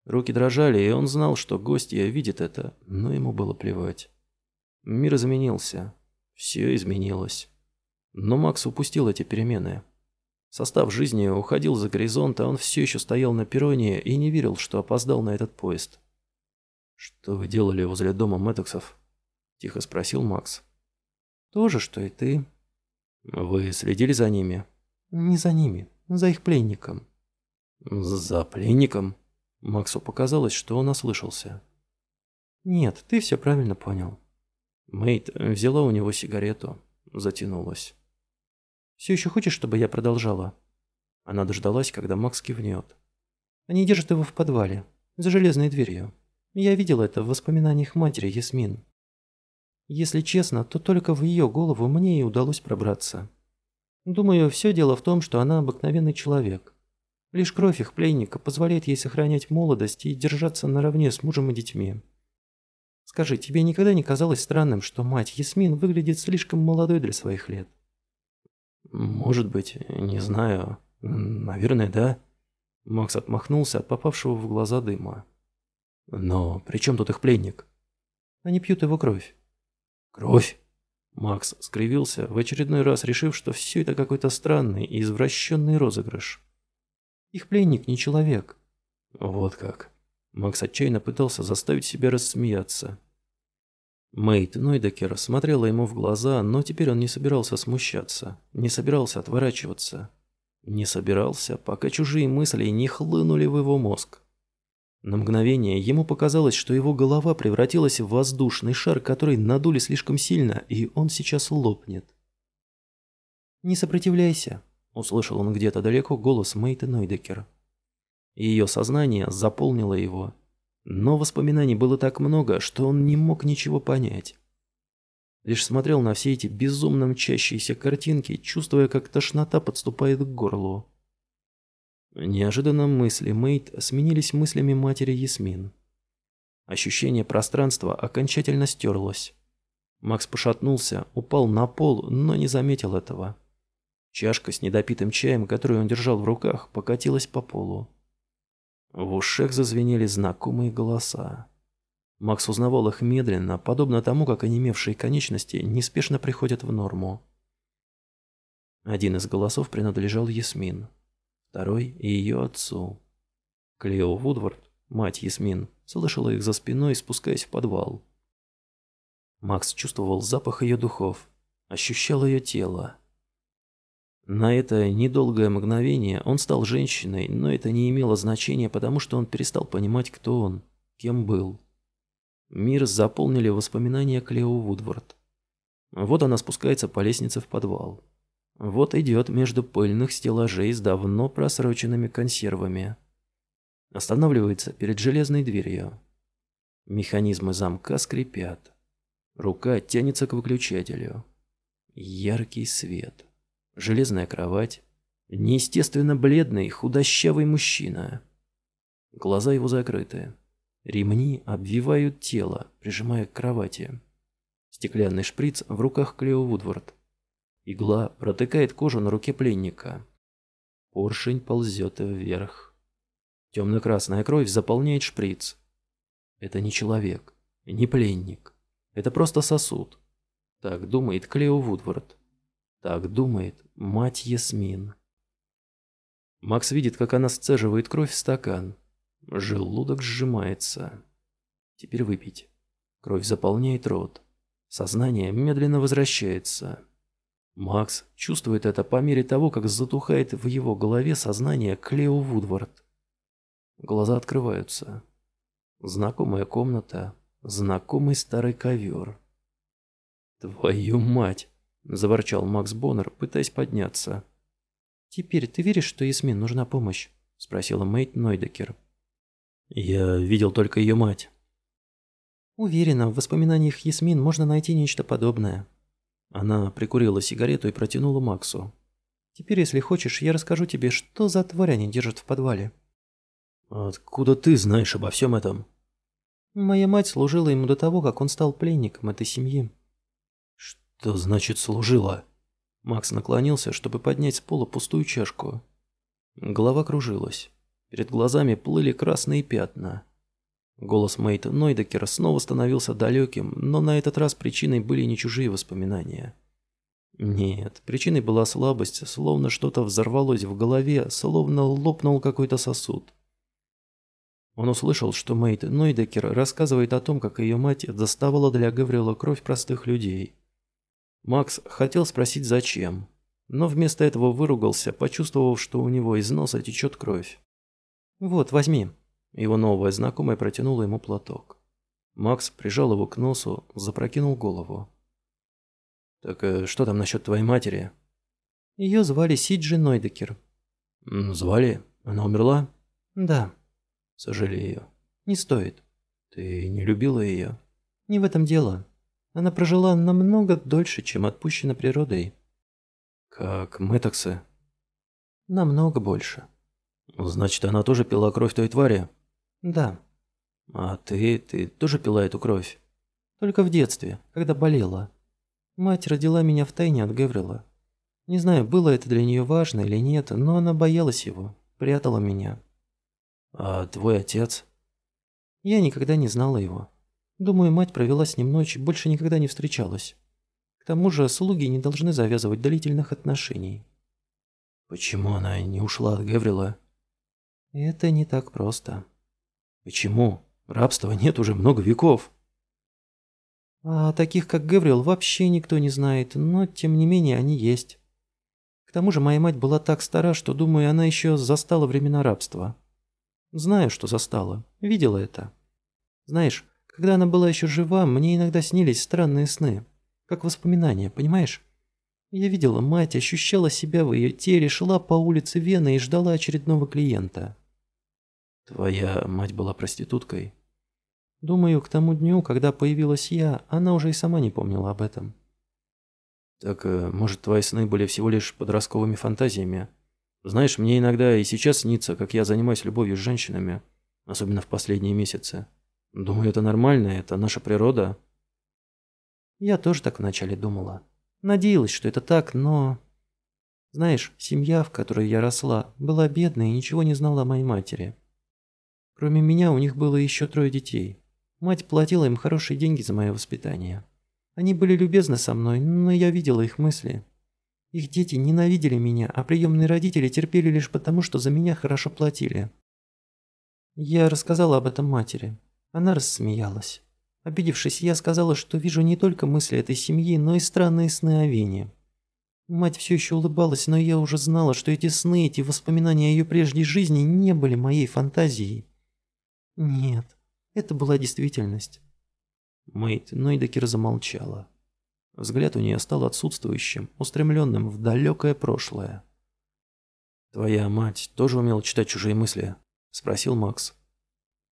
Руки дрожали, и он знал, что гостья видит это, но ему было плевать. Мир изменился. Все изменилось. Но Макс упустил эти перемены. Состав жизни уходил за горизонт, а он все еще стоял на перроне и не верил, что опоздал на этот поезд. «Что вы делали возле дома Мэттоксов?» – тихо спросил Макс. «То же, что и ты». «Вы следили за ними?» «Не за ними, за их пленником». «За пленником?» Максу показалось, что он ослышался. «Нет, ты все правильно понял». Мэйд взяла у него сигарету, затянулась. «Все еще хочешь, чтобы я продолжала?» Она дождалась, когда Макс кивнет. «Они держат его в подвале, за железной дверью. Я видел это в воспоминаниях матери Ясмин. Если честно, то только в ее голову мне и удалось пробраться. Думаю, все дело в том, что она обыкновенный человек. Лишь кровь их пленника позволяет ей сохранять молодость и держаться наравне с мужем и детьми. Скажи, тебе никогда не казалось странным, что мать Ясмин выглядит слишком молодой для своих лет? Может быть, не знаю. Наверное, да. Макс отмахнулся от попавшего в глаза дыма. Но при чем тут их пленник? Они пьют его кровь. Кровь? Макс скривился, в очередной раз решив, что все это какой-то странный и извращенный розыгрыш. Их пленник не человек. Вот как. Макс отчаянно пытался заставить себя рассмеяться. Мэйд Нойдекер смотрела ему в глаза, но теперь он не собирался смущаться, не собирался отворачиваться. Не собирался, пока чужие мысли не хлынули в его мозг. На мгновение ему показалось, что его голова превратилась в воздушный шар, который надули слишком сильно, и он сейчас лопнет. «Не сопротивляйся», Услышал он где-то далеко голос Мейта Нойдекер. Ее сознание заполнило его. Но воспоминаний было так много, что он не мог ничего понять. Лишь смотрел на все эти безумно мчащиеся картинки, чувствуя, как тошнота подступает к горлу. Неожиданно мысли Мейт сменились мыслями матери Ясмин. Ощущение пространства окончательно стерлось. Макс пошатнулся, упал на пол, но не заметил этого. Чашка с недопитым чаем, которую он держал в руках, покатилась по полу. В ушах зазвенели знакомые голоса. Макс узнавал их медленно, подобно тому, как онемевшие конечности неспешно приходят в норму. Один из голосов принадлежал Ясмин, второй – и ее отцу. Клео Вудвард, мать Ясмин, слышала их за спиной, спускаясь в подвал. Макс чувствовал запах ее духов, ощущал ее тело. На это недолгое мгновение он стал женщиной, но это не имело значения, потому что он перестал понимать, кто он, кем был. Мир заполнили воспоминания Клео Вудвард. Вот она спускается по лестнице в подвал. Вот идет между пыльных стеллажей с давно просроченными консервами. Останавливается перед железной дверью. Механизмы замка скрипят. Рука тянется к выключателю. Яркий свет. Железная кровать, неестественно бледный, худощавый мужчина. Глаза его закрыты. Ремни обвивают тело, прижимая к кровати. Стеклянный шприц в руках Клео Вудвард. Игла протыкает кожу на руке пленника. Поршень ползет вверх. Темно-красная кровь заполняет шприц. Это не человек, не пленник. Это просто сосуд. Так думает Клео Вудвард. Так думает мать Ясмин. Макс видит, как она сцеживает кровь в стакан. Желудок сжимается. Теперь выпить. Кровь заполняет рот. Сознание медленно возвращается. Макс чувствует это по мере того, как затухает в его голове сознание Клео Вудвард. Глаза открываются. Знакомая комната, знакомый старый ковер. «Твою мать!» – заворчал Макс Боннер, пытаясь подняться. «Теперь ты веришь, что Ясмин нужна помощь?» – спросила Мэйт Нойдекер. «Я видел только ее мать». «Уверена, в воспоминаниях Ясмин можно найти нечто подобное». Она прикурила сигарету и протянула Максу. «Теперь, если хочешь, я расскажу тебе, что за тварь они держат в подвале». «Откуда ты знаешь обо всем этом?» «Моя мать служила ему до того, как он стал пленником этой семьи». «Что значит служила?» Макс наклонился, чтобы поднять с пола пустую чашку. Голова кружилась. Перед глазами плыли красные пятна. Голос Мэйта Нойдекера снова становился далеким, но на этот раз причиной были не чужие воспоминания. Нет, причиной была слабость, словно что-то взорвалось в голове, словно лопнул какой-то сосуд. Он услышал, что Мэйт Нойдекер рассказывает о том, как ее мать доставала для Гаврила кровь простых людей. Макс хотел спросить, зачем, но вместо этого выругался, почувствовав, что у него из носа течет кровь. «Вот, возьми», его новая знакомая протянула ему платок. Макс прижал его к носу, запрокинул голову. «Так э, что там насчет твоей матери?» Ее звали Сиджи Нойдекер. «Звали? Она умерла?» «Да». «Сожалею». «Не стоит». «Ты не любила ее?» «Не в этом дело. Она прожила намного дольше, чем отпущена природой». «Как Мэтоксы?» «Намного больше». «Значит, она тоже пила кровь той твари?» Да. А ты, ты тоже пила эту кровь? Только в детстве, когда болела. Мать родила меня в тайне от Геврила. Не знаю, было это для нее важно или нет, но она боялась его, прятала меня. А твой отец? Я никогда не знала его. Думаю, мать провела с ним ночь, больше никогда не встречалась. К тому же слуги не должны завязывать длительных отношений. Почему она не ушла от Геврила? Это не так просто. Почему? Рабства нет уже много веков. А таких, как Гаврил, вообще никто не знает, но тем не менее они есть. К тому же моя мать была так стара, что, думаю, она еще застала времена рабства. Знаю, что застала. Видела это. Знаешь, когда она была еще жива, мне иногда снились странные сны. Как воспоминания, понимаешь? Я видела мать, ощущала себя в ее теле, шла по улице Вены и ждала очередного клиента. Твоя мать была проституткой? Думаю, к тому дню, когда появилась я, она уже и сама не помнила об этом. Так, э, может, твои сны были всего лишь подростковыми фантазиями? Знаешь, мне иногда и сейчас снится, как я занимаюсь любовью с женщинами, особенно в последние месяцы. Думаю, это нормально, это наша природа. Я тоже так вначале думала. Надеялась, что это так, но... Знаешь, семья, в которой я росла, была бедной и ничего не знала о моей матери. Кроме меня у них было еще трое детей. Мать платила им хорошие деньги за мое воспитание. Они были любезны со мной, но я видела их мысли. Их дети ненавидели меня, а приемные родители терпели лишь потому, что за меня хорошо платили. Я рассказала об этом матери. Она рассмеялась. Обидевшись, я сказала, что вижу не только мысли этой семьи, но и странные сны о Вене. Мать все еще улыбалась, но я уже знала, что эти сны, эти воспоминания о ее прежней жизни не были моей фантазией. Нет, это была действительность. Мэйд Нойдекер замолчала. Взгляд у нее стал отсутствующим, устремленным в далекое прошлое. «Твоя мать тоже умела читать чужие мысли?» – спросил Макс.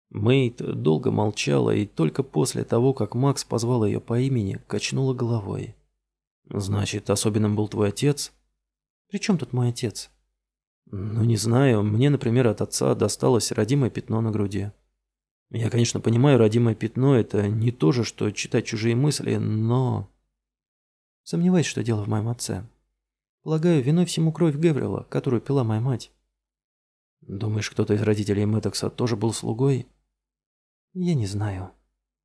Мэйд долго молчала и только после того, как Макс позвал ее по имени, качнула головой. «Значит, особенным был твой отец?» При чем тут мой отец? Ну, не знаю. Мне, например, от отца досталось родимое пятно на груди. Я, конечно, понимаю, родимое пятно – это не то же, что читать чужие мысли, но... Сомневаюсь, что дело в моем отце. Полагаю, виной всему кровь Геврила, которую пила моя мать. Думаешь, кто-то из родителей Мэттекса тоже был слугой? Я не знаю.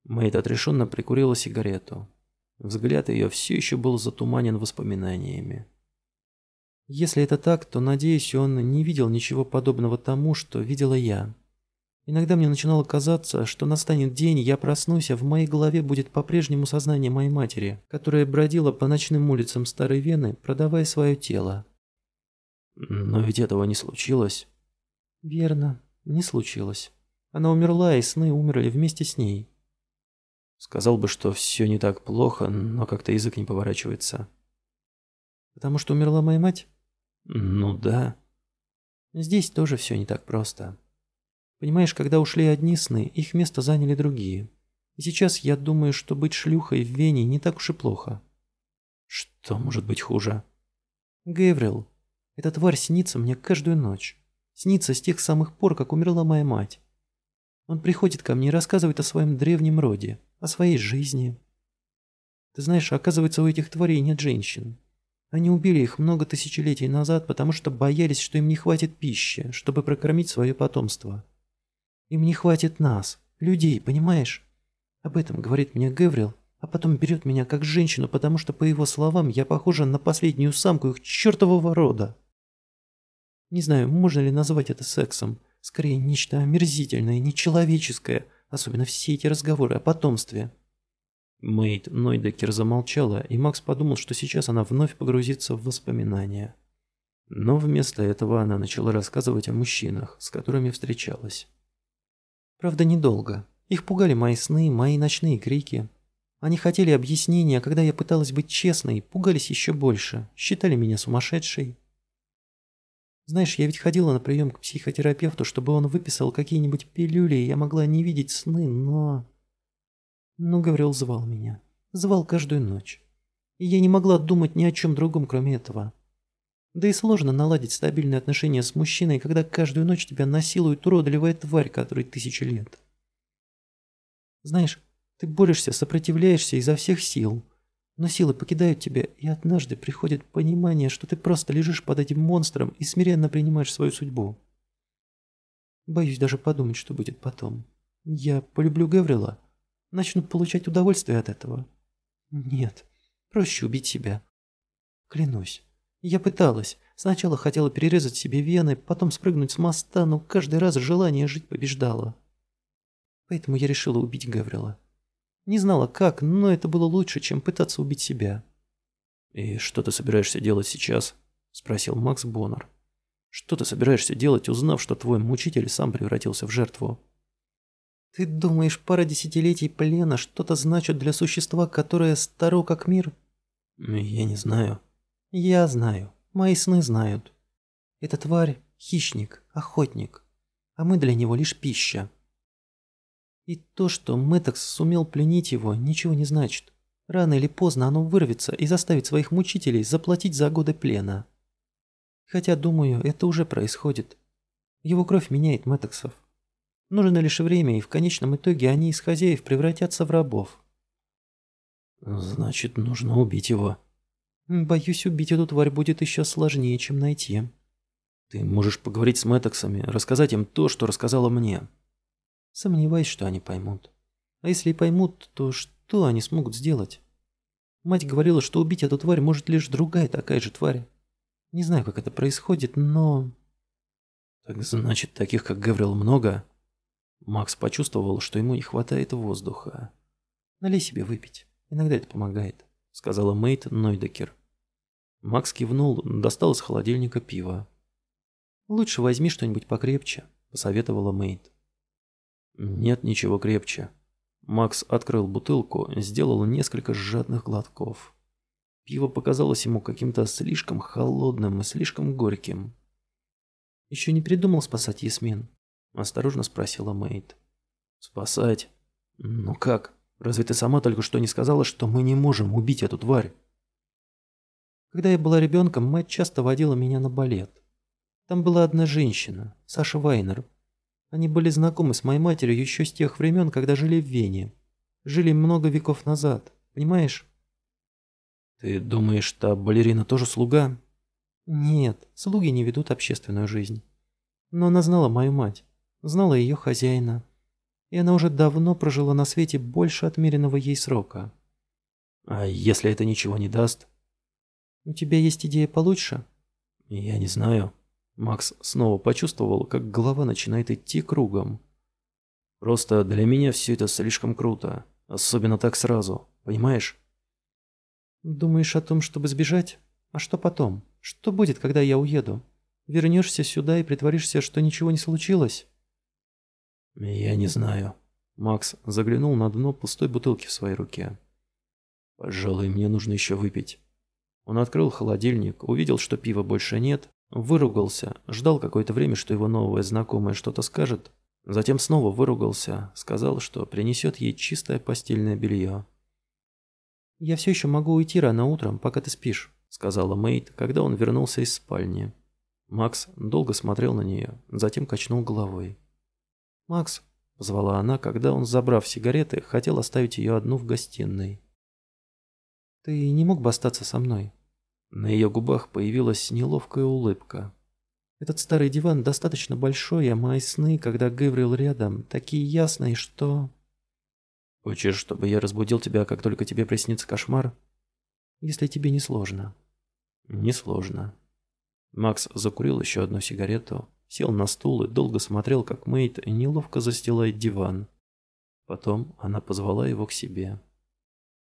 Мэйд отрешенно прикурила сигарету. Взгляд ее все еще был затуманен воспоминаниями. Если это так, то, надеюсь, он не видел ничего подобного тому, что видела я. Иногда мне начинало казаться, что настанет день, я проснусь, а в моей голове будет по-прежнему сознание моей матери, которая бродила по ночным улицам Старой Вены, продавая свое тело. Но ведь этого не случилось. Верно, не случилось. Она умерла, и сны умерли вместе с ней. Сказал бы, что все не так плохо, но как-то язык не поворачивается. Потому что умерла моя мать? Ну да. Здесь тоже все не так просто. Понимаешь, когда ушли одни сны, их место заняли другие. И сейчас я думаю, что быть шлюхой в Вене не так уж и плохо. Что может быть хуже? Геврил, эта тварь снится мне каждую ночь. Снится с тех самых пор, как умерла моя мать. Он приходит ко мне и рассказывает о своем древнем роде, о своей жизни. Ты знаешь, оказывается, у этих тварей нет женщин. Они убили их много тысячелетий назад, потому что боялись, что им не хватит пищи, чтобы прокормить свое потомство. Им не хватит нас, людей, понимаешь? Об этом говорит мне Геврил, а потом берет меня как женщину, потому что, по его словам, я похожа на последнюю самку их чертового рода. Не знаю, можно ли назвать это сексом. Скорее, нечто омерзительное, нечеловеческое, особенно все эти разговоры о потомстве. Мэйд Нойдекер замолчала, и Макс подумал, что сейчас она вновь погрузится в воспоминания. Но вместо этого она начала рассказывать о мужчинах, с которыми встречалась. Правда, недолго. Их пугали мои сны, мои ночные крики. Они хотели объяснения, а когда я пыталась быть честной, пугались еще больше, считали меня сумасшедшей. Знаешь, я ведь ходила на прием к психотерапевту, чтобы он выписал какие-нибудь пилюли, и я могла не видеть сны, но... Но Гаврил звал меня. Звал каждую ночь. И я не могла думать ни о чем другом, кроме этого. Да и сложно наладить стабильные отношения с мужчиной, когда каждую ночь тебя насилует уродливая тварь, которой тысячи лет. Знаешь, ты борешься, сопротивляешься изо всех сил, но силы покидают тебя, и однажды приходит понимание, что ты просто лежишь под этим монстром и смиренно принимаешь свою судьбу. Боюсь даже подумать, что будет потом. Я полюблю Гаврила, начну получать удовольствие от этого. Нет, проще убить себя. Клянусь. Я пыталась. Сначала хотела перерезать себе вены, потом спрыгнуть с моста, но каждый раз желание жить побеждало. Поэтому я решила убить Гаврила. Не знала как, но это было лучше, чем пытаться убить себя. «И что ты собираешься делать сейчас?» – спросил Макс Боннер. «Что ты собираешься делать, узнав, что твой мучитель сам превратился в жертву?» «Ты думаешь, пара десятилетий плена что-то значит для существа, которое старо как мир?» «Я не знаю», «Я знаю. Мои сны знают. Эта тварь – хищник, охотник, а мы для него лишь пища. И то, что Мэттекс сумел пленить его, ничего не значит. Рано или поздно оно вырвется и заставит своих мучителей заплатить за годы плена. Хотя, думаю, это уже происходит. Его кровь меняет Мэттексов. Нужно лишь время, и в конечном итоге они из хозяев превратятся в рабов. «Значит, нужно убить его», Боюсь, убить эту тварь будет еще сложнее, чем найти. Ты можешь поговорить с Мэттоксами, рассказать им то, что рассказала мне. Сомневаюсь, что они поймут. А если и поймут, то что они смогут сделать? Мать говорила, что убить эту тварь может лишь другая такая же тварь. Не знаю, как это происходит, но... Так значит, таких как Гаврил много? Макс почувствовал, что ему не хватает воздуха. Налей себе выпить. Иногда это помогает. — сказала Мейт Нойдекер. Макс кивнул, достал из холодильника пиво. «Лучше возьми что-нибудь покрепче», — посоветовала Мейт. «Нет ничего крепче». Макс открыл бутылку, сделал несколько жадных глотков. Пиво показалось ему каким-то слишком холодным и слишком горьким. «Еще не придумал спасать Ясмин?» — осторожно спросила Мейт. «Спасать? Ну как?» Разве ты сама только что не сказала, что мы не можем убить эту тварь? Когда я была ребенком, мать часто водила меня на балет. Там была одна женщина, Саша Вайнер. Они были знакомы с моей матерью еще с тех времен, когда жили в Вене. Жили много веков назад, понимаешь? Ты думаешь, та балерина тоже слуга? Нет, слуги не ведут общественную жизнь. Но она знала мою мать, знала ее хозяина. И она уже давно прожила на свете больше отмеренного ей срока. А если это ничего не даст? У тебя есть идея получше? Я не знаю. Макс снова почувствовал, как голова начинает идти кругом. Просто для меня все это слишком круто. Особенно так сразу. Понимаешь? Думаешь о том, чтобы сбежать? А что потом? Что будет, когда я уеду? Вернешься сюда и притворишься, что ничего не случилось? Я не знаю. Макс заглянул на дно пустой бутылки в своей руке. Пожалуй, мне нужно еще выпить. Он открыл холодильник, увидел, что пива больше нет, выругался, ждал какое-то время, что его новая знакомая что-то скажет, затем снова выругался, сказал, что принесет ей чистое постельное белье. «Я все еще могу уйти рано утром, пока ты спишь», — сказала Мэйд, когда он вернулся из спальни. Макс долго смотрел на нее, затем качнул головой. «Макс», — позвала она, когда он, забрав сигареты, хотел оставить ее одну в гостиной. «Ты не мог бы остаться со мной?» На ее губах появилась неловкая улыбка. «Этот старый диван достаточно большой, а мои сны, когда Гаврил рядом, такие ясные, что...» «Хочешь, чтобы я разбудил тебя, как только тебе приснится кошмар?» «Если тебе не сложно». «Не сложно». Макс закурил еще одну сигарету, сел на стул и долго смотрел, как Мэйд неловко застилает диван. Потом она позвала его к себе.